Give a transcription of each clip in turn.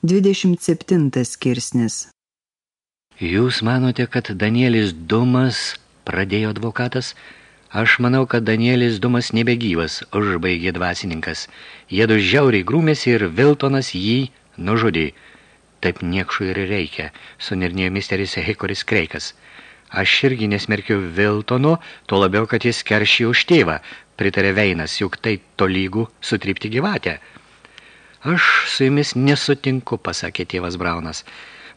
27 skirsnis Jūs manote, kad Danielis Dumas, pradėjo advokatas, aš manau, kad Danielis Dumas nebegyvas, užbaigė dvasininkas. Jėdu žiauriai grūmėsi ir Viltonas jį nužudė. Taip niekšų ir reikia, sunirnėjo misteris Hikoris Kreikas. Aš irgi nesmerkiu Viltono, tuo labiau, kad jis keršį už tėvą, pritarė Veinas, juk tai tolygų sutrypti gyvatę. Aš su jumis nesutinku, pasakė tėvas Braunas.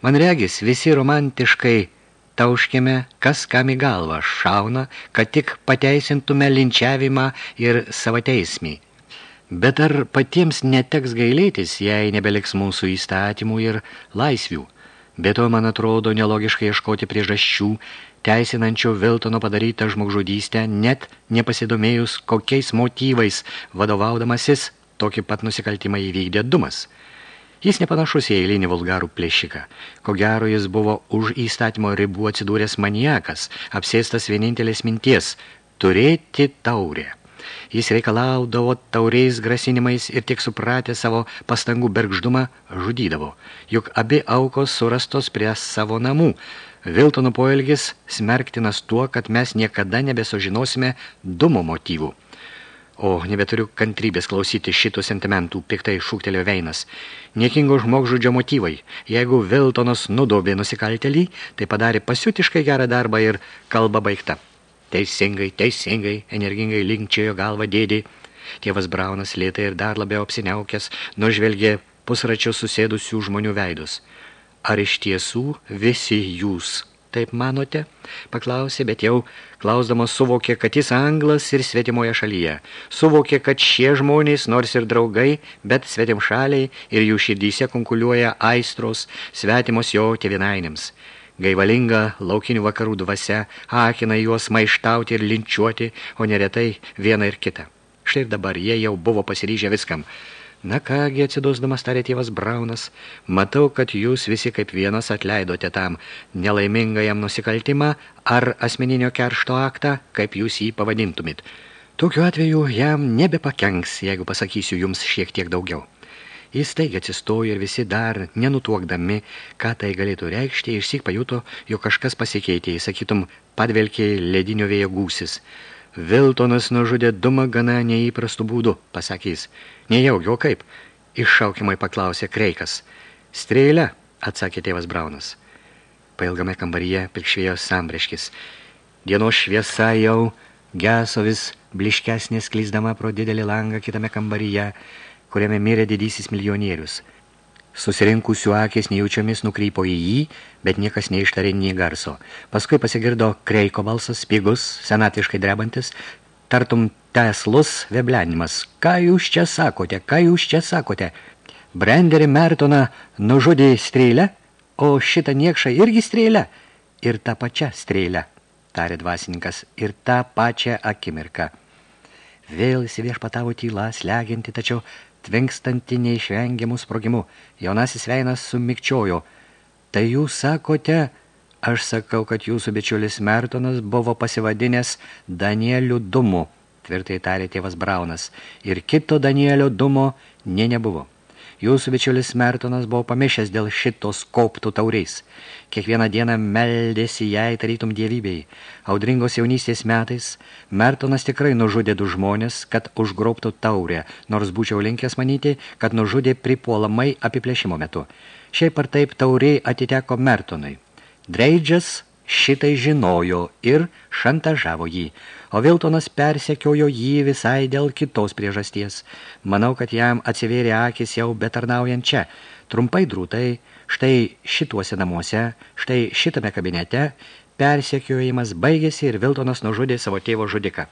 Man regis, visi romantiškai tauškime, kas kam į galvą šauna, kad tik pateisintume linčiavimą ir savateismį. Bet ar patiems neteks gailėtis, jei nebeliks mūsų įstatymų ir laisvių? Be to, man atrodo, nelogiškai ieškoti priežasčių, teisinančių Viltono padarytą žmogžudystę, net nepasidomėjus kokiais motyvais vadovaudamasis Tokį pat nusikaltimą įvykdė Dumas. Jis nepanašus į eilinį vulgarų plėšiką. Ko gero jis buvo už įstatymo ribų atsidūręs maniakas, apsėstas vienintelės minties – turėti taurę. Jis reikalaudavo tauriais grasinimais ir tik supratę savo pastangų bergždumą žudydavo. Juk abi aukos surastos prie savo namų. Viltono poelgis smerktinas tuo, kad mes niekada nebesužinosime dumo motyvų. O, nebeturiu kantrybės klausyti šitų sentimentų, piktai šūktelėjo Veinas. Niekingo žmogžudžio motyvai. Jeigu Viltonas nudobė nusikaltelį, tai padarė pasiutiškai gerą darbą ir kalba baigta. Teisingai, teisingai, energingai linkčiojo galva dėdį. Tėvas Braunas lėtai ir dar labiau apsiniaukęs, nužvelgė pusračių susėdusių žmonių veidus. Ar iš tiesų visi jūs Taip manote? Paklausė, bet jau klausdamas suvokė, kad jis anglas ir svetimoje šalyje. Suvokė, kad šie žmonės, nors ir draugai, bet svetim šaliai ir jų širdyse konkuliuoja aistros svetimos jo tėvinainėms. Gaivalinga laukinių vakarų dvasia akina juos maištauti ir linčiuoti, o neretai vieną ir kitą. Štai ir dabar jie jau buvo pasiryžę viskam – Na kągi, atsidusdamas tarė tėvas Braunas, matau, kad jūs visi kaip vienas atleidote tam nelaimingajam nusikaltimą ar asmeninio keršto aktą, kaip jūs jį pavadintumit. Tokiu atveju jam nebepakenks, jeigu pasakysiu jums šiek tiek daugiau. Jis taigi atsistojo ir visi dar nenutuokdami, ką tai galėtų reikšti, išsik pajuto, jog kažkas pasikeitė, sakytum, padvelkė ledinio vėjo gūsis. Viltonas nužudė dumą gana neįprastų būdų, pasakys. Nejaugi, o kaip? Iššaukimai paklausė Kreikas. Strėlę, atsakė tėvas Braunas. Pailgame kambaryje pilkšvėjo sambreškis. Dienos šviesa jau geso vis bliškesnė sklisdama pro didelį langą kitame kambaryje, kuriame mirė didysis milijonierius – Susirinkusių akės nejaučiomis nukrypo į jį, bet niekas neištarė nei garso. Paskui pasigirdo kreiko balsas, spigus, senatiškai drebantis, tartum teslus veblenimas. Ką jūs čia sakote, ką jūs čia sakote? Brenderį Mertoną nužudė strėlę, o šitą niekšą irgi strėlę. Ir tą pačią strėlę, tarė dvasininkas, ir tą pačią akimirką. Vėl įsiviešpatavo tyla, slegianti, tačiau tvinkstanti neišvengiamų sprogimų. Jaunasis veinas sumikčiojo. Tai jūs sakote, aš sakau, kad jūsų bičiulis Mertonas buvo pasivadinęs Danieliu Dumu, tvirtai tarė tėvas Braunas, ir kito Danielio Dumo ne nebuvo. Jūsų bičiulis Mertonas buvo pamišęs dėl šitos koptų tauriais. Kiekvieną dieną meldėsi jai tarytum dievybei. Audringos jaunystės metais Mertonas tikrai nužudė du žmonės, kad užgrobtų taurę, nors būčiau linkęs manyti, kad nužudė pripuolamai apiplėšimo metu. Šiaip ar taip tauriai atiteko Mertonui. Dreidžas šitai žinojo ir šantažavo jį, o Viltonas persekiojo jį visai dėl kitos priežasties. Manau, kad jam atsivėrė akis jau betarnaujant čia. Trumpai drūtai, štai šituose namuose, štai šitame kabinete, persekiojimas baigėsi ir Viltonas nužudė savo tėvo žudiką.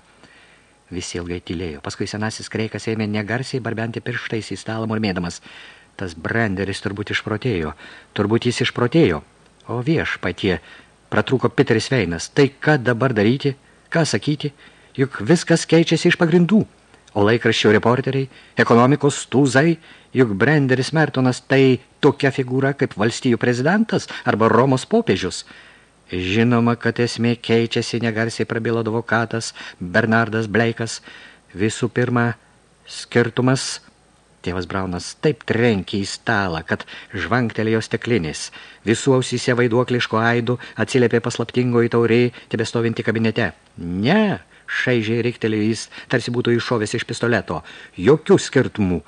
Visi ilgai tylėjo. Paskui senasis kreikas ėmė negarsiai barbenti pirštais į stalą murmėdamas. Tas branderis turbūt išprotėjo. Turbūt jis išprotėjo. O vieš patie, Pratrūko Peteris Veinas. Tai ką dabar daryti? Ką sakyti? Juk viskas keičiasi iš pagrindų. O laikraščio reporteriai, ekonomikos stūzai, juk Brenderis Mertonas tai tokia figūra kaip valstijų prezidentas arba Romos popiežius. Žinoma, kad esmė keičiasi, negarsiai prabilo advokatas Bernardas Bleikas. Visų pirma, skirtumas Tėvas Braunas taip trenkė į stalą, kad žvangtelėjo steklinis. Visų ausyse vaiduokliško aidų atsiliepė paslaptingoji tauriai, tebestovinti kabinete. Ne, šaižiai riktelėjo jis, tarsi būtų iššovęs iš pistoleto. Jokių skirtumų.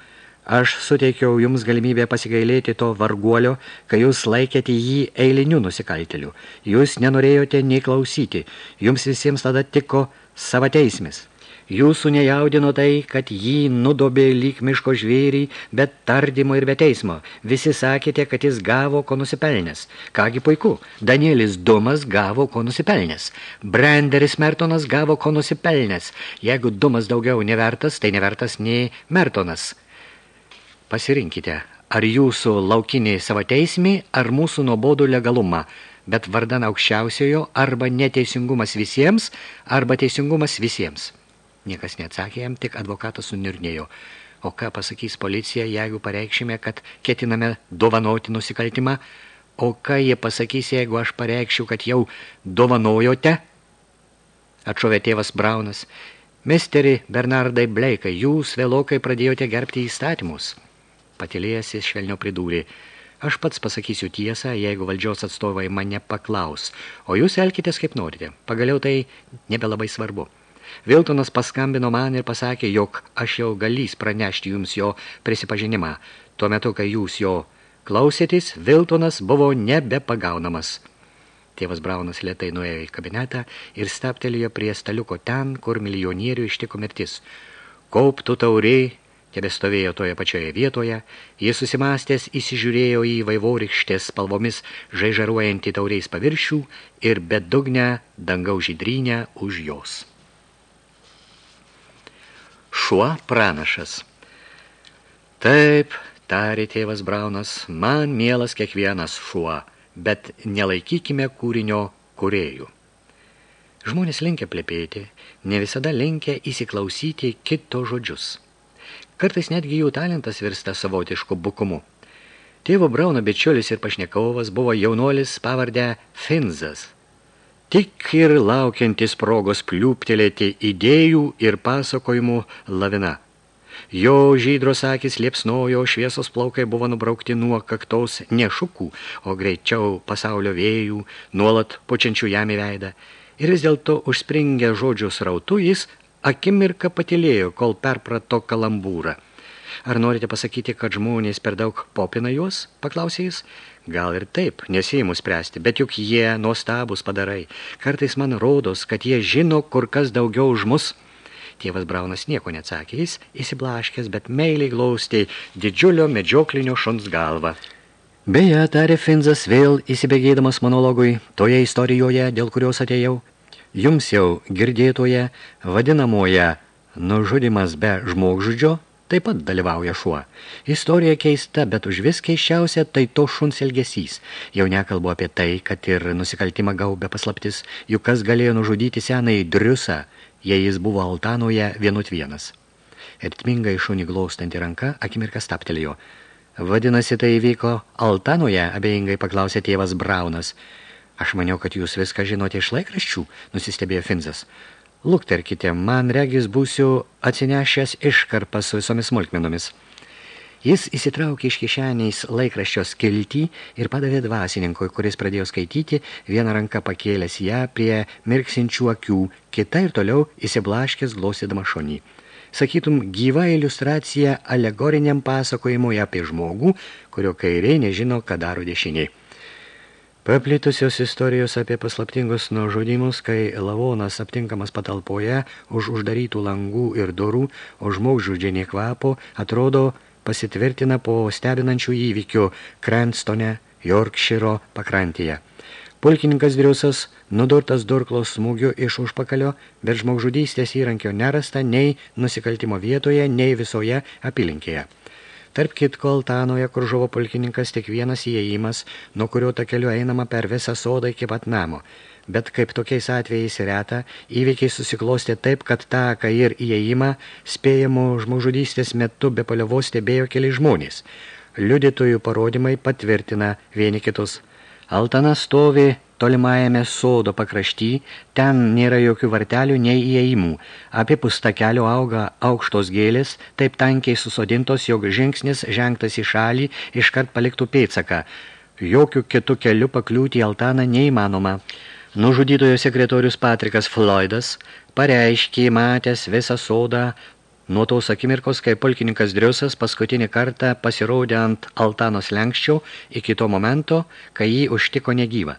Aš suteikiau jums galimybę pasigailėti to varguolio, kai jūs laikėte jį eiliniu nusikalteliu. Jūs nenorėjote nei klausyti. Jums visiems tada tiko savateismis. Jūsų nejaudino tai, kad jį nudobė lyg miško žvėrį, bet tardymo ir be teismo. Visi sakėte, kad jis gavo, ko nusipelnęs. Kągi puiku, Danielis Dumas gavo, ko nusipelnęs. Branderis Mertonas gavo, ko nusipelnęs. Jeigu Dumas daugiau nevertas, tai nevertas nei Mertonas. Pasirinkite, ar jūsų laukinį savo teismį, ar mūsų nuobodų legalumą bet vardan aukščiausiojo arba neteisingumas visiems, arba teisingumas visiems. Niekas neatsakė jam, tik advokatas sunirnėjo. O ką pasakys policija, jeigu pareikšime, kad ketiname dovanoti nusikaltimą? O ką jie pasakys, jeigu aš pareikščiau, kad jau dovanojote? Atšovė tėvas Braunas. Misteri Bernardai Bleikai, jūs vėlokai pradėjote gerbti įstatymus. Patilėjęs jis švelnio pridūrė. Aš pats pasakysiu tiesą, jeigu valdžios atstovai mane paklaus, o jūs elkitės kaip norite. Pagaliau tai nebelabai svarbu. Viltonas paskambino man ir pasakė, jog aš jau galys pranešti jums jo prisipažinimą. Tuo metu, kai jūs jo klausėtis, Viltonas buvo nebepagaunamas. Tėvas Braunas lietai nuėjo į kabinetą ir staptelėjo prie staliuko ten, kur milijonierių ištiko mirtis. Kauptų tauriai tebestovėjo toje pačioje vietoje, jis susimastęs įsižiūrėjo į vaivorykštės spalvomis žaižaruojantį tauriais paviršių ir bedugnę dangaus žydrynę už jos šuo pranašas. Taip, tarė tėvas Braunas, man mielas kiekvienas šuo, bet nelaikykime kūrinio kurėjų. Žmonės linkia plepėti, ne visada linkia įsiklausyti kito žodžius. Kartais netgi jų talentas virsta savotišku bukumu. Tėvo Brauno bičiulis ir pašnekovas buvo jaunuolis pavardę Finzas – tik ir laukiantis progos pliūptelėti idėjų ir pasakojimų lavina. Jo žydros akis liepsnojo, šviesos plaukai buvo nubraukti nuo kaktaus ne šukų, o greičiau pasaulio vėjų, nuolat pučiančių jam į veidą. Ir vis dėlto užspringę žodžių srautu jis akimirką patilėjo, kol perprato kalambūrą. Ar norite pasakyti, kad žmonės per daug popina juos? Paklausė jis. Gal ir taip, nesėjimu spręsti, bet juk jie nuostabus padarai. Kartais man rodos, kad jie žino kur kas daugiau už mus. Tėvas Braunas nieko neatsakė, jis įsiblaškęs, bet meiliai glaustė didžiulio medžioklinio šuns galvą. Beje, tarė Finzas vėl įsibėgėdamas monologui, toje istorijoje, dėl kurios atėjau, jums jau girdėtoje, vadinamoje nužudimas be žmogžudžio, taip pat dalyvauja šuo. Istorija keista, bet už vis keiščiausia tai to šuns elgesys. Jau nekalbu apie tai, kad ir nusikaltimą gaubė paslaptis, juk kas galėjo nužudyti senai driusą, jei jis buvo altanoje vienut vienas. Ritmingai šunį glaustanti ranka akimirką staptelėjo. Vadinasi, tai įvyko altanoje, abejingai paklausė tėvas Braunas. Aš maniau, kad jūs viską žinote iš laikraščių, nusistebėjo Finzas. Lukterkite, man regis būsiu atsinešęs iškarpas su visomis smulkmenomis. Jis įsitraukė iš kišeniais laikraščio skiltį ir padavė dvasininkui, kuris pradėjo skaityti, vieną ranką pakėlęs ją prie mirksinčių akių, kita ir toliau įsiblaškęs glosėdama šonį. Sakytum, gyva iliustracija alegoriniam pasakojimui apie žmogų, kurio kairiai nežino, ką daro dešiniai. Paplitusios istorijos apie paslaptingus nužudimus, kai lavonas aptinkamas patalpoje už uždarytų langų ir durų, o žmogžudžiai kvapo, atrodo pasitvirtina po stebinančių įvykių Cranstone, Yorkshiro pakrantėje. Pulkininkas Driusas, nudurtas durklos smūgiu iš užpakalio, bet žmogžudystės įrankio nerasta nei nusikaltimo vietoje, nei visoje apylinkėje. Tarp kitko Altanoje, kur žuvo pulkininkas, tik vienas įėjimas, nuo kurio takeliu einama per visą sodą iki pat namo. Bet kaip tokiais atvejais reta, įvykiai susiklostė taip, kad taką ir įėjimą spėjamų žmogžudystės metu be paliovos stebėjo keli žmonės. Liudytojų parodymai patvirtina vieni kitus. Altana stovi tolimajame sodo pakrašty, ten nėra jokių vartelių nei įėjimų. Apie pustakelio auga aukštos gėlės, taip tankiai susodintos, jog žingsnis žengtas į šalį iškart paliktų pėtsaką. Jokių kitų kelių pakliūti į altaną neįmanoma. Nužudytojo sekretorius Patrikas Floydas pareiškė matęs visą sodą Nuo tos akimirkos, kai pulkininkas Driusas paskutinį kartą pasirodė ant altanos lenkščio iki to momento, kai jį užtiko negyvą.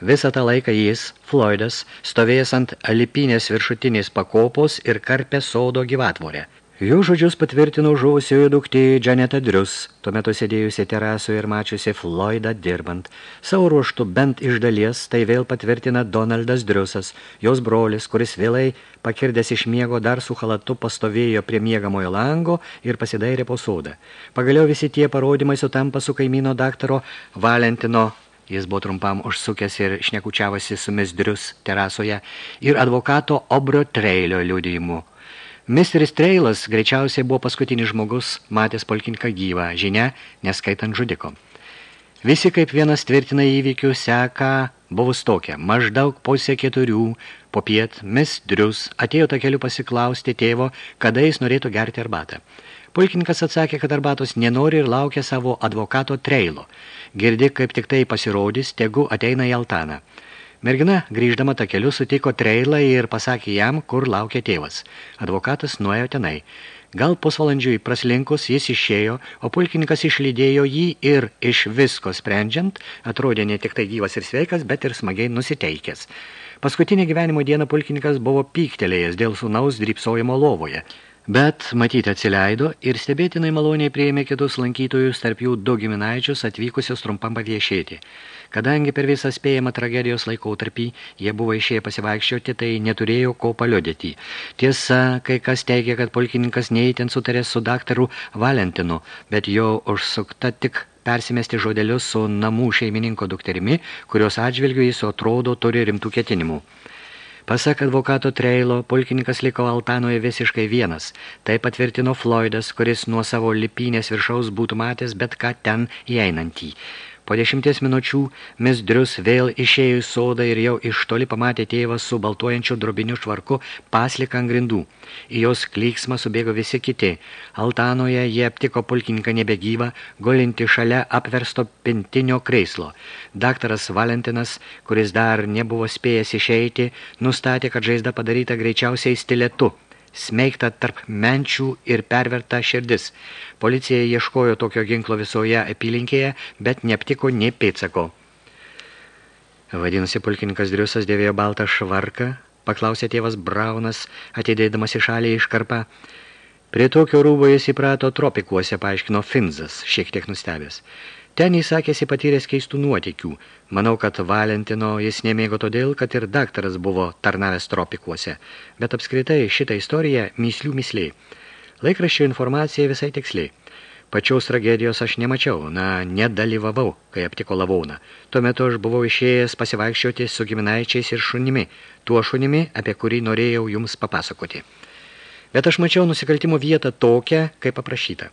Visą tą laiką jis, Floydas, stovėjęs ant alipinės viršutinės pakopos ir karpė sodo gyvatvorę. Jų žodžius patvirtino žuvusiojo duktė Janeta Drius, tuo metu sėdėjusi terasoje ir mačiusi Floydą dirbant. Savo ruoštų bent iš dalies tai vėl patvirtina Donaldas Driusas, jos brolis, kuris vėlai pakirdęs iš miego dar su halatu pastovėjo prie miegamojo lango ir pasidairė po sodą. Pagaliau visi tie parodymai sutampa su kaimyno daktaro Valentino Jis buvo trumpam užsukęs ir šnekučiavosi su mesdrius terasoje ir advokato Obrio Treilio liudijimu. Misteris Treilas greičiausiai buvo paskutinis žmogus, matęs polkinką gyvą, žinia, neskaitant žudiko. Visi kaip vienas tvirtina įvykių seka buvus tokia. Maždaug pusė keturių, po piet, mis drius, atėjo tą keliu pasiklausti tėvo, kada jis norėtų gerti arbatą. Pulkininkas atsakė, kad arbatos nenori ir laukia savo advokato Treilo. Girdi, kaip tik tai pasirodys, tegu ateina į altaną. Mergina, grįždama tą keliu, sutiko treilą ir pasakė jam, kur laukia tėvas. Advokatas nuėjo tenai. Gal pusvalandžiui praslinkus jis išėjo, o pulkininkas išlydėjo jį ir iš visko sprendžiant, atrodė ne tik tai gyvas ir sveikas, bet ir smagiai nusiteikęs. Paskutinę gyvenimo dieną pulkininkas buvo pyktelėjęs dėl sunaus drypsojimo lovoje. Bet matyti atsileido ir stebėtinai maloniai prieėmė kitus lankytojus, tarp jų du giminaičius atvykusius trumpam paviešėti. Kadangi per visą spėjimą tragedijos laikotarpį jie buvo išėję pasivaikščioti, tai neturėjo ko paliodėti. Tiesa, kai kas teigia, kad polkininkas neįtin sutarė su daktaru Valentinu, bet jo užsukta tik persimesti žodelius su namų šeimininko dukterimi, kurios atžvilgiu jis atrodo turi rimtų ketinimų. Pasak advokato Treilo, pulkininkas liko Altanoje visiškai vienas. Tai patvirtino Floydas, kuris nuo savo lipinės viršaus būtų matęs bet ką ten įeinantį. Po dešimties minučių Misdrius vėl išėjo į sodą ir jau iš toli pamatė tėvą su baltuojančiu drobiniu švarku pasliką ant grindų. Į jos klyksmą subėgo visi kiti. Altanoje jie aptiko pulkininką nebegyvą, gulinti šalia apversto pintinio kreislo. Daktaras Valentinas, kuris dar nebuvo spėjęs išeiti, nustatė, kad žaizda padaryta greičiausiai stiletu – smeigta tarp menčių ir perverta širdis. Policija ieškojo tokio ginklo visoje apylinkėje, bet neaptiko nei pėtsako. Vadinasi, pulkininkas Driusas dėvėjo baltą švarką, paklausė tėvas Braunas, atidėdamas į šalį iškarpą. Prie tokio rūbo jis įprato tropikuose, paaiškino Finzas, šiek tiek nustebęs. Ten jis sakėsi patyręs keistų nuotikių. Manau, kad Valentino jis nemėgo todėl, kad ir daktaras buvo tarnavęs tropikuose. Bet apskritai šitą istoriją myslių misliai. Laikraščio informacija visai tiksliai. Pačiaus tragedijos aš nemačiau, na, nedalyvavau, kai aptiko lavauną. Tuo metu aš buvau išėjęs pasivaikščioti su giminaičiais ir šunimi, tuo šunimi, apie kurį norėjau jums papasakoti. Bet aš mačiau nusikaltimo vietą tokią, kaip aprašyta.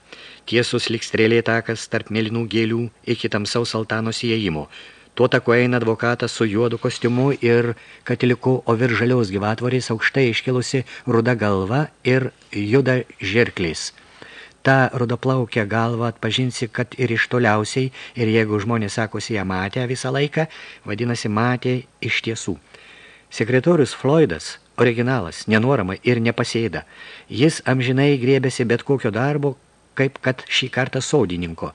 Tiesus lik strėlė takas tarp mėlynų gėlių iki tamsaus altanos įėjimo. Tuo taku eina advokatas su juodu kostiumu ir katiliku, o virš žaliaus gyvatvorės aukštai iškilusi ruda galva ir juda žirklis. Ta rudoplaukia galva atpažinsi, kad ir iš toliausiai, ir jeigu žmonės sakosi ją matę visą laiką, vadinasi matė iš tiesų. Sekretorius Floydas originalas, nenuorama ir nepasėda. Jis amžinai grėbėsi bet kokio darbo, kaip kad šį kartą saudininko.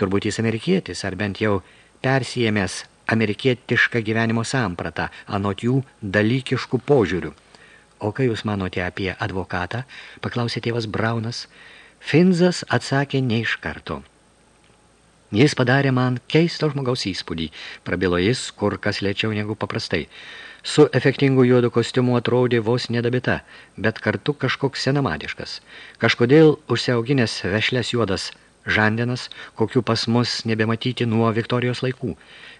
Turbūt jis amerikietis, ar bent jau persijėmęs amerikietišką gyvenimo sampratą, anot jų dalykiškų požiūrių. O kai jūs manote apie advokatą, paklausė tėvas Braunas. Finzas atsakė ne iš karto. Jis padarė man keisto žmogaus įspūdį, prabilo jis kur kas lėčiau negu paprastai. Su efektingu juodu kostiumu atrodė vos nedabita, bet kartu kažkoks senamadiškas. Kažkodėl užsiauginęs vešlės juodas žandenas, kokių pas mus nebematyti nuo Viktorijos laikų.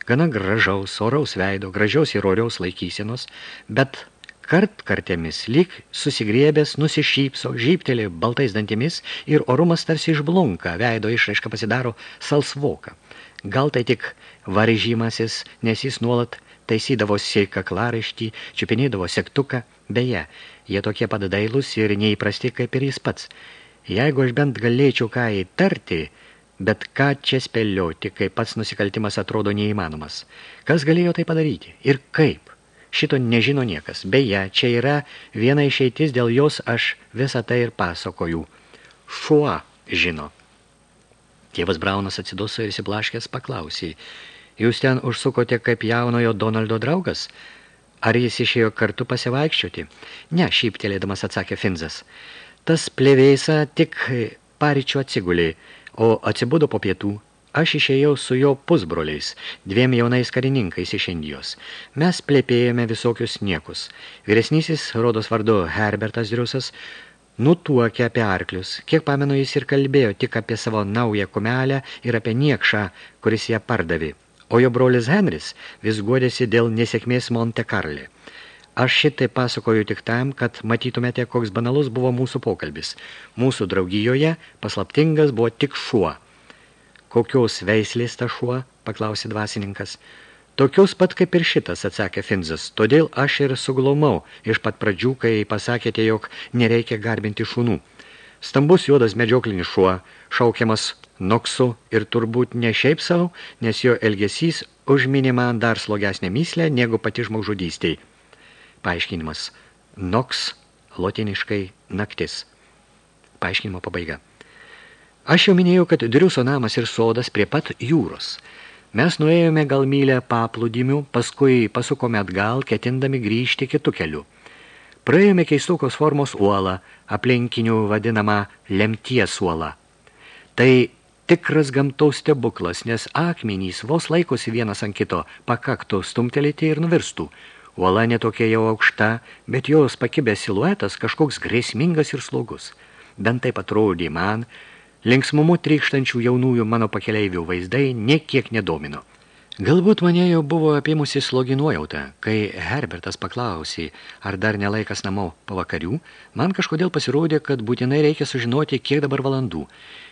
Gana gražaus, oraus veido, gražiaus ir oriaus laikysenos, bet kart kartėmis lyg susigriebęs, nusišypso, žyptelė baltais dantimis ir orumas tarsi išblunka, veido išraiška pasidaro salsvoka. Gal tai tik varžymasis, nes jis nuolat taisydavosi kaklaraištį, čiupinėdavo sektuką. Beje, jie tokie pat dailus ir neįprasti kaip ir jis pats. Jeigu aš bent galėčiau ką įtarti, bet ką čia spėlioti, kai pats nusikaltimas atrodo neįmanomas. Kas galėjo tai padaryti? Ir kaip? Šito nežino niekas. Beje, čia yra viena išeitis, dėl jos aš visą tai ir pasakoju. Šuo žino. Tėvas Braunas atsiduso ir įsiblaškęs paklausė. Jūs ten užsukote kaip jaunojo Donaldo draugas? Ar jis išėjo kartu pasivaikščioti? Ne, šyptelėdamas atsakė Finzas. Tas plevėsa tik paryčių atsigulė, o atsibudo po pietų. Aš išėjau su jo pusbroliais, dviem jaunais karininkais iš Indijos. Mes plėpėjome visokius niekus. Vyresnysis, rodos vardu Herbertas Driusas, nutuokė apie arklius. Kiek pamenu, jis ir kalbėjo tik apie savo naują kumelę ir apie niekšą, kuris ją pardavė. O jo brolis Henris vis guodėsi dėl nesėkmės Monte Carle. Aš šitai pasakoju tik tam, kad matytumėte, koks banalus buvo mūsų pokalbis. Mūsų draugijoje paslaptingas buvo tik šuo. Kokios veislės ta šuo? paklausė dvasininkas. Tokios pat kaip ir šitas, atsakė Finzas. Todėl aš ir suglumau iš pat pradžių, kai pasakėte, jog nereikia garbinti šunų. Stambus juodas medžioklinis šuo, šaukiamas Noksu ir turbūt ne šiaip savo, nes jo elgesys užminė man dar slogesnę myslę negu pati žmogžudystiai. Paaiškinimas. Noks, lotiniškai naktis. Paaiškinimo pabaiga. Aš jau minėjau, kad Driuso namas ir sodas prie pat jūros – Mes nuėjome gal mylę paplūdimių, paskui pasukome atgal, ketindami grįžti kitų kelių. Praėjome keistokos formos uolą, aplinkinių vadinamą lemties uolą. Tai tikras gamtaus stebuklas, nes akmenys vos laikosi vienas ant kito, pakaktų stumtelėti ir nuvirstų. Uola netokia jau aukšta, bet jos pakibęs siluetas kažkoks grėsmingas ir slogus. Bent taip atrodė man, Linksmumu trykštančių jaunųjų mano pakeleivių vaizdai niekiek nedomino. Galbūt mane jau buvo apėmusi slogi nuojauta, kai Herbertas paklausė, ar dar nelaikas namo pavakarių, man kažkodėl pasirodė, kad būtinai reikia sužinoti, kiek dabar valandų.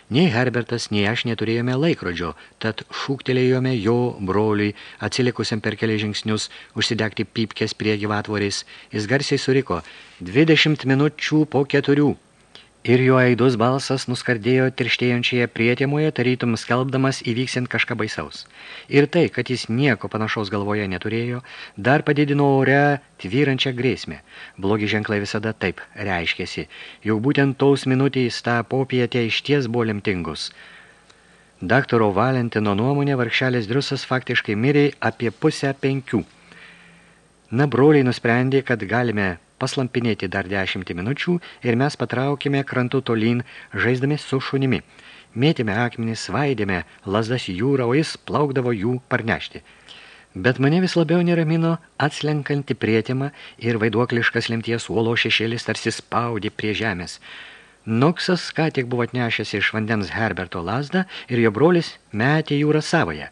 Nei Herbertas, nei aš neturėjome laikrodžio, tad šūktelėjome jo broliui, atsilikusiam per kelias žingsnius, užsidegti pypkės prie gyvatvorės. Jis garsiai suriko, 20 minučių po keturių. Ir jo aidus balsas nuskardėjo tirštėjančioje prietėmoje, tarytum skelbdamas įvyksint kažką baisaus. Ir tai, kad jis nieko panašaus galvoje neturėjo, dar padidino ore tvyrančią grėsmę. Blogi ženklai visada taip reiškėsi, jau būtent tos minutės tą popietę išties buvo lemtingus. Daktaro Valentino nuomonė varkšelis Driusas faktiškai mirė apie pusę penkių. Na, broliai nusprendė, kad galime paslampinėti dar dešimtį minučių ir mes patraukėme krantu tolyn, žaisdami su šunimi. Mėtėme akmenis, svaidėme lasdas jūrą, o jis plaukdavo jų parnešti. Bet mane vis labiau neramino atslenkanti prietimą ir vaiduokliškas lemties uolo šešėlis tarsi spaudė prie žemės. Noksas ką tik buvo atnešęs iš vandens Herberto lasdą ir jo brolis metė jūrą savoje.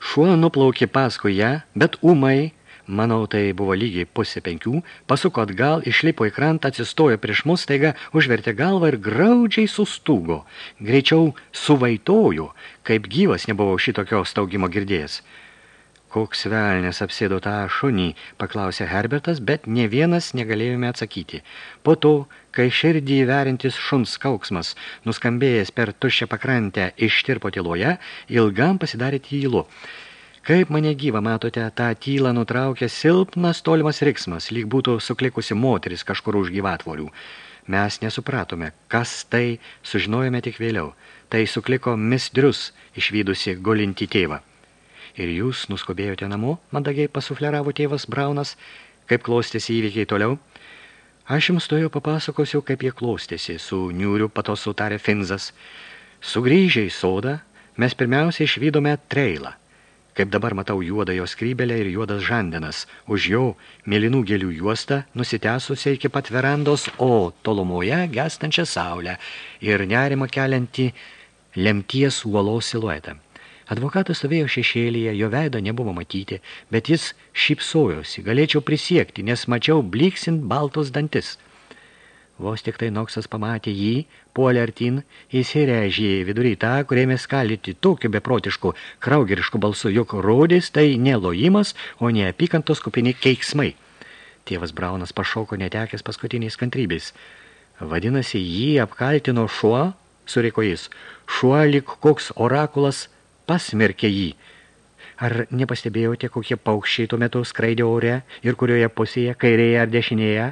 Šuo nuplaukė paskui ją, bet umai manau, tai buvo lygiai pusė penkių, pasuko atgal, išlipo į krantą, atsistojo prieš mus, taiga užvertė galvą ir graudžiai sustūgo. Greičiau suvaitojo, kaip gyvas nebuvau šitokio staugimo girdėjęs. Koks velnės apsėdo tą šunį, paklausė Herbertas, bet ne vienas negalėjome atsakyti. Po to, kai širdį įverintis šuns kauksmas, nuskambėjęs per tuščią pakrantę ištirpo tyloje, ilgam pasidarė tylu. Kaip mane gyva, matote, tą tylą nutraukė silpnas tolimas riksmas, lyg būtų suklikusi moteris kažkur už gyvatvorių. Mes nesupratome, kas tai, sužinojome tik vėliau. Tai sukliko misdrius, išvydusi golinti tėvą. Ir jūs nuskubėjote namo, mandagiai pasufleravo tėvas Braunas, kaip klostėsi įvykiai toliau. Aš jums to jau papasakosiu, kaip jie klostėsi, su niūriu patos sutarė Finzas. Sugrįžę į sodą, mes pirmiausia išvydome treilą kaip dabar matau juodą jo skrybelę ir juodas žandenas, už jo mėlynų gėlių juostą nusitęsusią iki pat verandos, o tolumoje gestančią saulę ir nerimą keliantį lemties uolos siluetą. Advokatas stovėjo šešėlyje, jo veido nebuvo matyti, bet jis šypsojosi, galėčiau prisiekti, nes mačiau bliksint baltos dantis. Vos tik tai Noksas pamatė jį, puolė artin, įsirežė vidury tą, kuriame skalyti tokiu beprotišku, kraugerišku balsu, jog rodys tai ne lojimas, o ne apykantos kupini keiksmai. Tėvas Braunas pašoko netekęs paskutiniais kantrybės. Vadinasi, jį apkaltino šuo, suriko jis. Šuo lik koks orakulas pasmerkė jį. Ar nepastebėjote, kokie paukščiai tuo metu skraidė ore ir kurioje pusėje, kairėje ar dešinėje?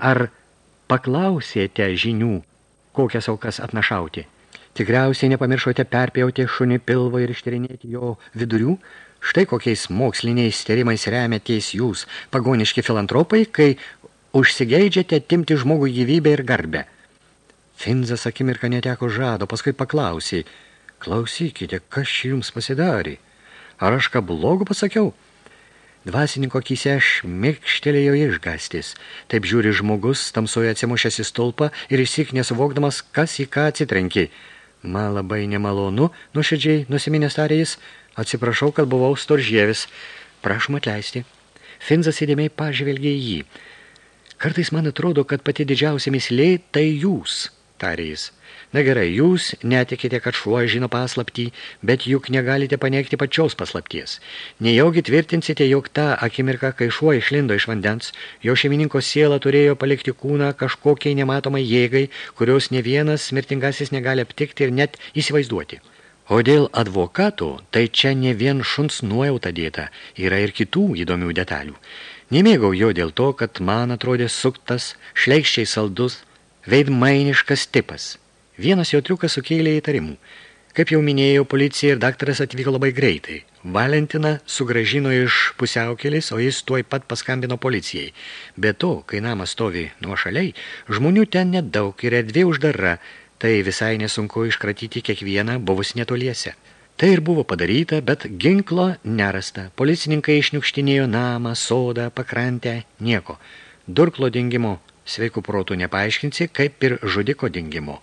Ar paklausėte žinių, kokias aukas atnašauti. Tikriausiai nepamiršote perpjauti šunį pilvo ir ištyrinėti jo vidurių. Štai kokiais moksliniais tyrimais remiatės jūs, pagoniški filantropai, kai užsigeidžiate timti žmogų gyvybę ir garbę. Finzas akimirką neteko žado, paskui paklausė, klausykite, kas jums pasidarė? Ar aš ką blogo pasakiau? Dvasininko akise šmikštelėjo išgastis. Taip žiūri žmogus, tamsoje atsimušęs į stulpą ir išsik nesuvokdamas, kas į ką atsitrenkė. Man labai nemalonu, nuširdžiai nusiminęs tarė jis, atsiprašau, kad buvau storžėvis. Prašom atleisti. Finzas įdėmiai pažvelgė į jį. Kartais man atrodo, kad pati didžiausia mislė tai jūs, tarė jis. Na gerai, jūs netikite, kad šuo žino paslaptį, bet juk negalite paneigti pačios paslapties. Nejaugi tvirtinsite, jog tą akimirką, kai šuo išlindo iš vandens, jo šeimininko siela turėjo palikti kūną kažkokiai nematomai jėgai, kurios ne vienas smirtingasis negali aptikti ir net įsivaizduoti. O dėl advokatų, tai čia ne vien šuns nuojauta dėta, yra ir kitų įdomių detalių. Nemėgau jo dėl to, kad man atrodė suktas, šleikščiai saldus, veidmainiškas tipas – Vienas jo triukas sukėlė įtarimų. Kaip jau minėjau, policija ir daktaras atvyko labai greitai. Valentina sugražino iš pusiaukelis, o jis tuoj pat paskambino policijai. Be to, kai namas stovi nuošaliai, žmonių ten nedaug ir erdvė uždara, tai visai nesunku iškratyti kiekvieną buvus netoliese. Tai ir buvo padaryta, bet ginklo nerasta. Policininkai išniukštinėjo namą, sodą, pakrantę, nieko. Durklo dingimo sveikų protų nepaaiškinsi, kaip ir žudiko dingimo.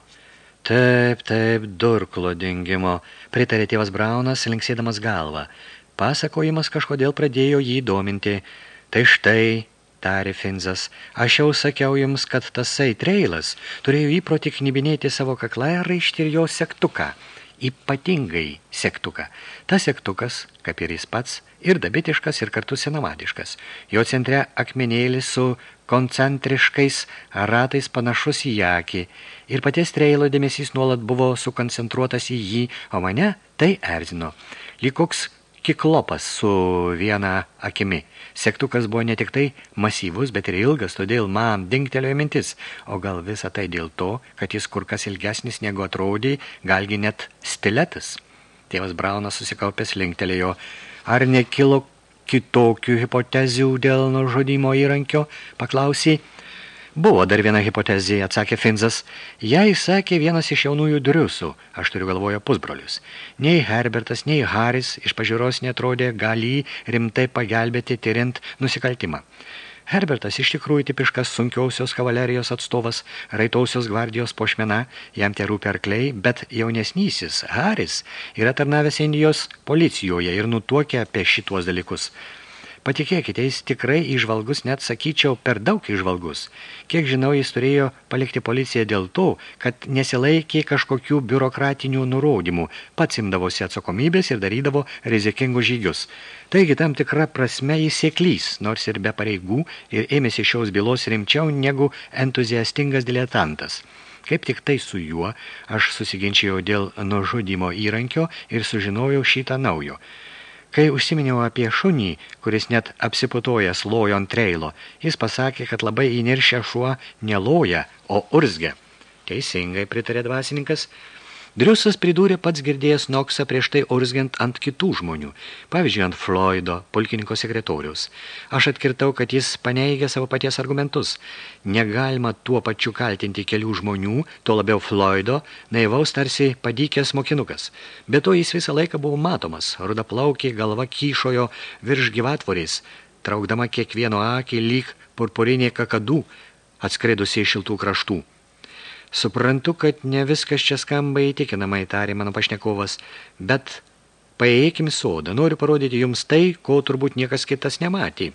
Taip, taip, durklo dingimo, pritarė tėvas Braunas, linksėdamas galvą. Pasakojimas kažkodėl pradėjo jį dominti. Tai štai, tarė Finzas, aš jau sakiau jums, kad tasai treilas turėjo įprotį knibinėti savo kaklą raištį ir jo sektuką. Ypatingai sektuką. Tas sektukas, kaip ir jis pats, ir dabitiškas, ir kartu senamadiškas. Jo centre akmenėlis su koncentriškais ratais panašus į akį ir paties treilo dėmesys nuolat buvo sukoncentruotas į jį, o mane tai erzino. Lyg koks kiklopas su viena akimi. Sektukas buvo ne tik tai masyvus, bet ir ilgas, todėl man dingtelėjo mintis, o gal visa tai dėl to, kad jis kur kas ilgesnis negu atrodė, galgi net stiletas. Tėvas Braunas susikaupęs linktelėjo, ar nekilo kitokių hipotezių dėl nužudimo įrankio, paklausė. Buvo dar viena hipotezija, atsakė Finzas. Jai sakė vienas iš jaunųjų driusų, aš turiu galvoje pusbrolius. Nei Herbertas, nei Haris iš pažiūros netrodė gali rimtai pagelbėti tyrint nusikaltimą. Herbertas iš tikrųjų tipiškas sunkiausios kavalerijos atstovas, raitausios gvardijos pošmena, jam tie rūpi arkliai, bet jaunesnysis, Haris, yra tarnavęs Indijos policijoje ir nutuokia apie šituos dalykus. Patikėkite, jis tikrai išvalgus, net sakyčiau, per daug išvalgus. Kiek žinau, jis turėjo palikti policiją dėl to, kad nesilaikė kažkokių biurokratinių nurodymų, pats imdavosi atsakomybės ir darydavo rizikingus žygius. Taigi tam tikra prasme jis sėklys, nors ir be pareigų, ir ėmėsi šios bylos rimčiau negu entuziastingas diletantas. Kaip tik tai su juo aš susiginčiau dėl nužudimo įrankio ir sužinojau šitą naujo. Kai užsiminiau apie šunį, kuris net apsiputojęs lojo ant treilo, jis pasakė, kad labai įniršę šuo neloja, o urzgia. Teisingai pritarė dvasininkas, Driusas pridūrė pats girdėjęs Noksą prieš tai urzgiant ant kitų žmonių, pavyzdžiui, ant Floydo, pulkininko sekretoriaus. Aš atkirtau, kad jis paneigė savo paties argumentus. Negalima tuo pačiu kaltinti kelių žmonių, to labiau Floydo, naivaus tarsi padykęs mokinukas. Be to jis visą laiką buvo matomas, rudaplaukė galva kyšojo virš gyvatvorės, traukdama kiekvieno akį lyg purpurinė kakadų, atskridusi iš šiltų kraštų. Suprantu, kad ne viskas čia skamba įtikinamai, tarė mano pašnekovas, bet paėkim sodą, noriu parodyti jums tai, ko turbūt niekas kitas nematė.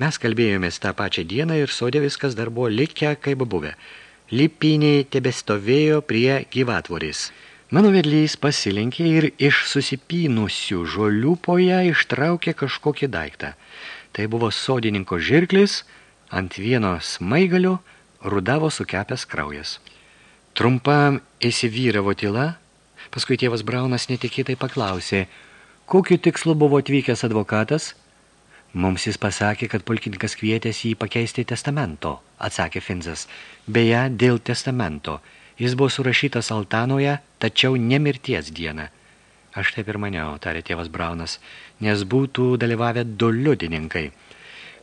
Mes kalbėjomės tą pačią dieną ir sodė viskas dar buvo likę kaip buvę. lipiniai tebestovėjo prie gyvatvorės. Mano vedlys pasilinkė ir iš susipynusių žolių po ją ištraukė kažkokį daiktą. Tai buvo sodininko žirklis, ant vieno smaigalio rudavo sukepęs kraujas. Trumpam įsivyravo tyla, paskui tėvas Braunas netikėtai paklausė, kokiu tikslu buvo atvykęs advokatas – Mums jis pasakė, kad pulkininkas kvietėsi jį pakeisti testamento, atsakė Finzas. Beje, dėl testamento. Jis buvo surašytas Altanoje, tačiau ne mirties dieną. Aš taip ir maniau, tarė tėvas Braunas, nes būtų dalyvavę du liudininkai.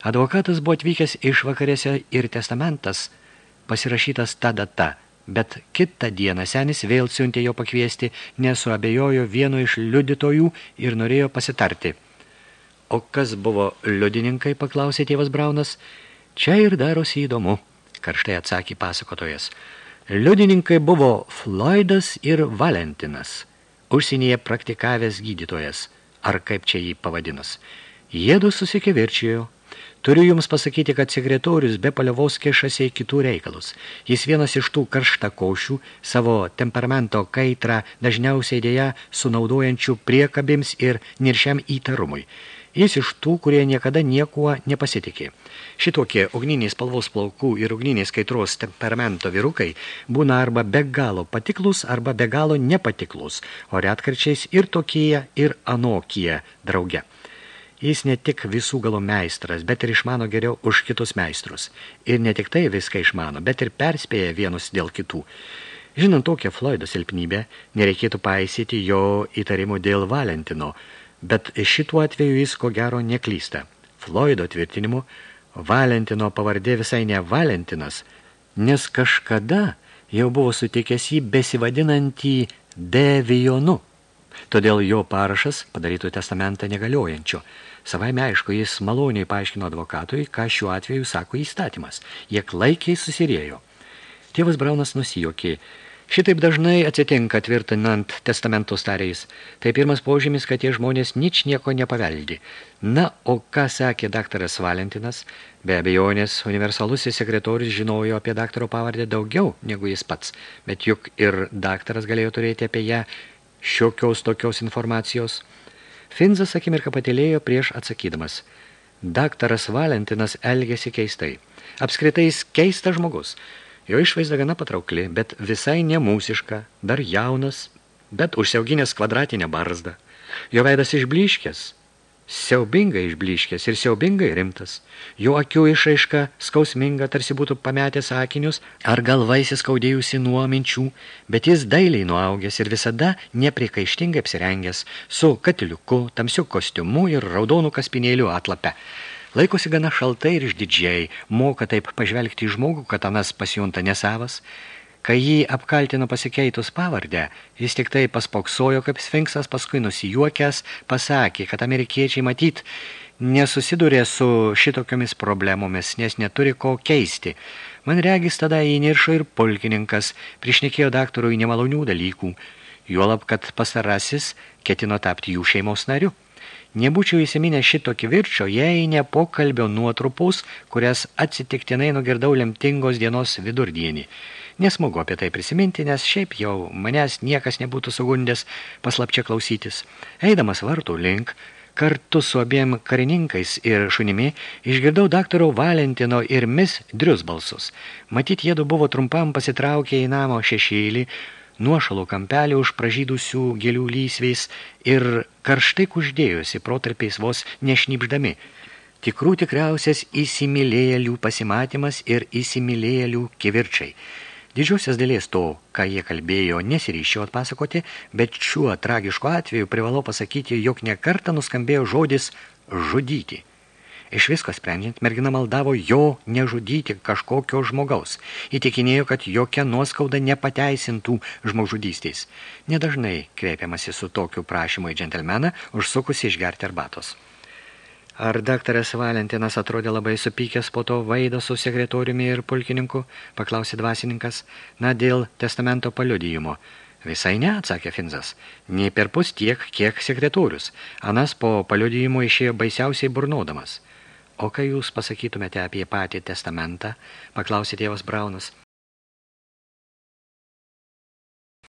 Advokatas buvo atvykęs iš vakarėse ir testamentas pasirašytas ta data, bet kitą dieną senis vėl siuntė jo pakviesti, nesuabejojo vieno iš liudytojų ir norėjo pasitarti – O kas buvo liudininkai, paklausė tėvas Braunas. Čia ir darosi įdomu, karštai atsakė pasakotojas. Liudininkai buvo Floydas ir Valentinas, užsienyje praktikavęs gydytojas, ar kaip čia jį pavadinus. Jėdu susikevirčijo. Turiu jums pasakyti, kad sekretorius be paliovos kešasi į kitų reikalus. Jis vienas iš tų karštakošių, savo temperamento kaitrą dažniausiai dėja sunaudojančių priekabims ir niršiam įtarumui. Jis iš tų, kurie niekada niekuo nepasitikė. Šitokie ugniniais spalvos plaukų ir ugniniais kaitros temperamento vyrukai būna arba be galo patiklus, arba be galo nepatiklus, o retkarčiais ir tokie, ir anokie drauge. Jis ne tik visų galo meistras, bet ir išmano geriau už kitus meistrus. Ir ne tik tai viską išmano, bet ir perspėja vienus dėl kitų. Žinant tokią Floido silpnybę, nereikėtų paisyti jo įtarimų dėl Valentino – bet šituo atveju jis ko gero neklysta. Floido tvirtinimu Valentino pavardė visai ne Valentinas, nes kažkada jau buvo sutikęs jį besivadinantį Devijonu. Todėl jo parašas padarytų testamentą negaliojančiu. Savaime aišku, jis maloniai paaiškino advokatui, ką šiuo atveju sako įstatymas. Jie klaikiai susirėjo. Tėvas Braunas nusijokė, Šitaip dažnai atsitinka tvirtinant testamentus tariais. Tai pirmas požymis, kad tie žmonės nič nieko nepaveldi. Na, o ką sakė daktaras Valentinas? Be abejonės, universalusis sekretorius žinojo apie daktaro pavardę daugiau negu jis pats, bet juk ir daktaras galėjo turėti apie ją šiokios tokios informacijos. Finzas akimirką patėlėjo prieš atsakydamas. Daktaras Valentinas elgėsi keistai. Apskritai jis keistas žmogus – Jo išvaizda gana patraukli, bet visai nemūsiška, dar jaunas, bet užsiauginęs kvadratinę barzdą. Jo veidas išbliškęs, siaubingai išbliškęs ir siaubingai rimtas. Jo akių išraiška skausminga, tarsi būtų pametęs akinius ar galva įsiskaudėjusi nuo minčių, bet jis dailiai nuaugęs ir visada neprikaištingai apsirengęs su katiliuku, tamsiu kostiumu ir raudonų kaspinėlių atlape. Laikosi gana šaltai ir išdidžiai, moka taip pažvelgti į žmogų, kad anas pasijunta nesavas. Kai jį apkaltino pasikeitus pavardę, jis tik tai paspoksojo kaip sfinksas, paskui nusijuokęs, pasakė, kad amerikiečiai matyt nesusidurė su šitokiomis problemomis, nes neturi ko keisti. Man regis tada įniršo ir polkininkas, priešnekėjo daktarui nemalonių dalykų, juolab, kad pasarasis ketino tapti jų šeimos nariu. Nebūčiau įsiminę šito kivirčio, jei ne pokalbio nuotrupus, kurias atsitiktinai nugirdau lemtingos dienos vidurdienį. Nesmugu apie tai prisiminti, nes šiaip jau manęs niekas nebūtų sugundęs paslapčia klausytis. Eidamas vartų link, kartu su abiem karininkais ir šunimi, išgirdau daktaro Valentino ir mis Drius balsus. Matyt, jėdu buvo trumpam pasitraukę į namo šešėlį, nuošalų kampelį už pražydusių gėlių lysviais ir karštai kuždėjosi protarpiais vos nešnypždami. Tikrų tikriausias įsimylėjėlių pasimatymas ir įsimylėjėlių kivirčiai. Didžiausias dėlės to, ką jie kalbėjo, nesiryščiau atpasakoti, bet šiuo tragišku atveju privalau pasakyti, jog nekartą nuskambėjo žodis žudyti. Iš visko sprendžiant, mergina maldavo jo nežudyti kažkokio žmogaus. Įtikinėjo, kad jokia nuoskauda nepateisintų žmogžudystės. Nedažnai kreipiamasi su tokiu prašymu į džentelmeną, užsukusi išgerti arbatos. Ar daktaras Valentinas atrodė labai supykęs po to vaidą su sekretoriumi ir pulkininku, paklausė dvasininkas, na dėl testamento paliudijimo. Visai ne, atsakė Finzas, nei per pus tiek, kiek sekretorius. Anas po paliudijimo išėjo baisiausiai burnodamas. O kai jūs pasakytumėte apie patį testamentą, paklausė tėvas Braunas –